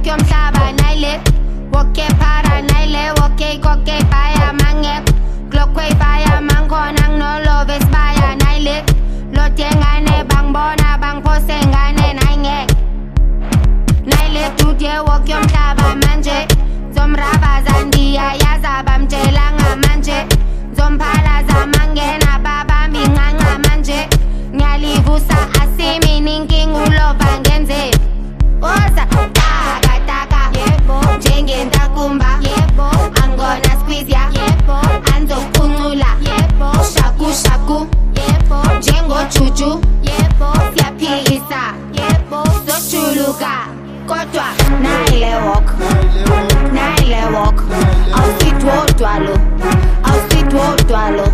목욕겸사 나일립 워케 파라 나일레 워케 거케 바야 망해 글로퀘 바야 망코낭 놀로베스 바야 나일립 로땡안에 방보나 방포생안에 나잉해 나일립 두디에 워겸사 만제 좀라바 잔디야 야사 밤제랑아 만제 좀 팔아서 망게나 바바 밍앙아 만제 냐리부사 아시미닝 킹 울러 방겐제 오사 lugar kodwa nayile walk nayile walk. Awusithi wodwa lo awusithi wodwa lo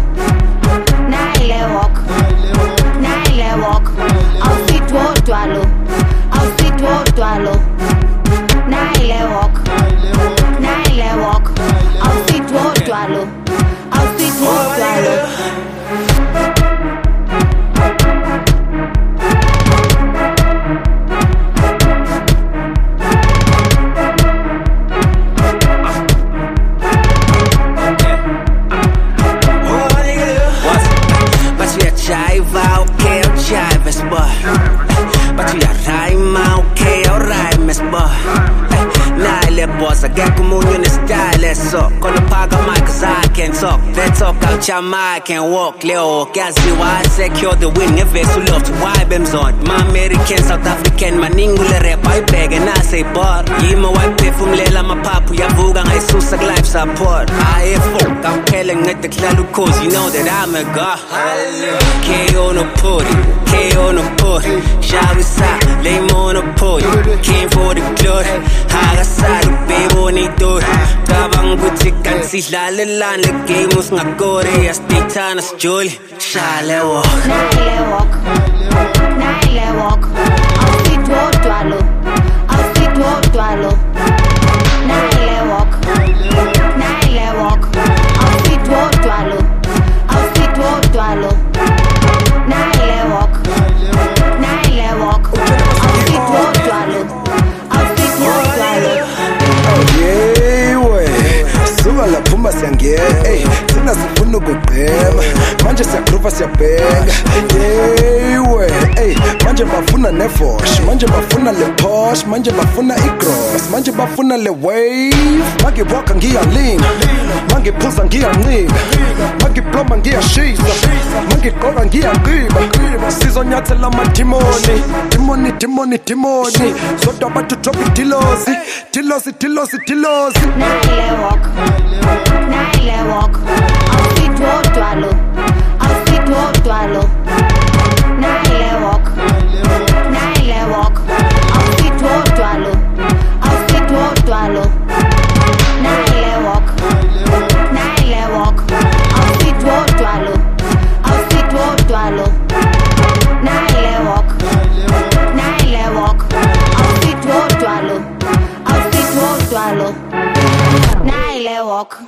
I can talk. They talk out your mic and walk, Leo. Gazi, why secure the it's love to vibe them on. My American, South African, my Ningula rap, I beg and I say bar. Yima pay from Lela, my papu, Yabuga, I susa life support. I folk, I'm telling at the Klalu cause you know that I'm a god. KO no putty, KO no putty. Shall we say, lay on. Came for the glory. Buti kan si lalalan, le game us ngakore, as titana jolly. Shale walk. nayile walk nayile manje ya pega yewe ey manje bafuna nefosh manje bafuna le posh manje bafuna igross manje bafuna le wave. Mangiwalka ngiyalinga mangiphuza ngiyancika mangiploma ngiyashisa mangigqoka ngiyanqiba sizonyathela amadimoni dimoni dimoni dimoni. Zodwa abantu drop dilosi dilosi nayile walk. Walk walk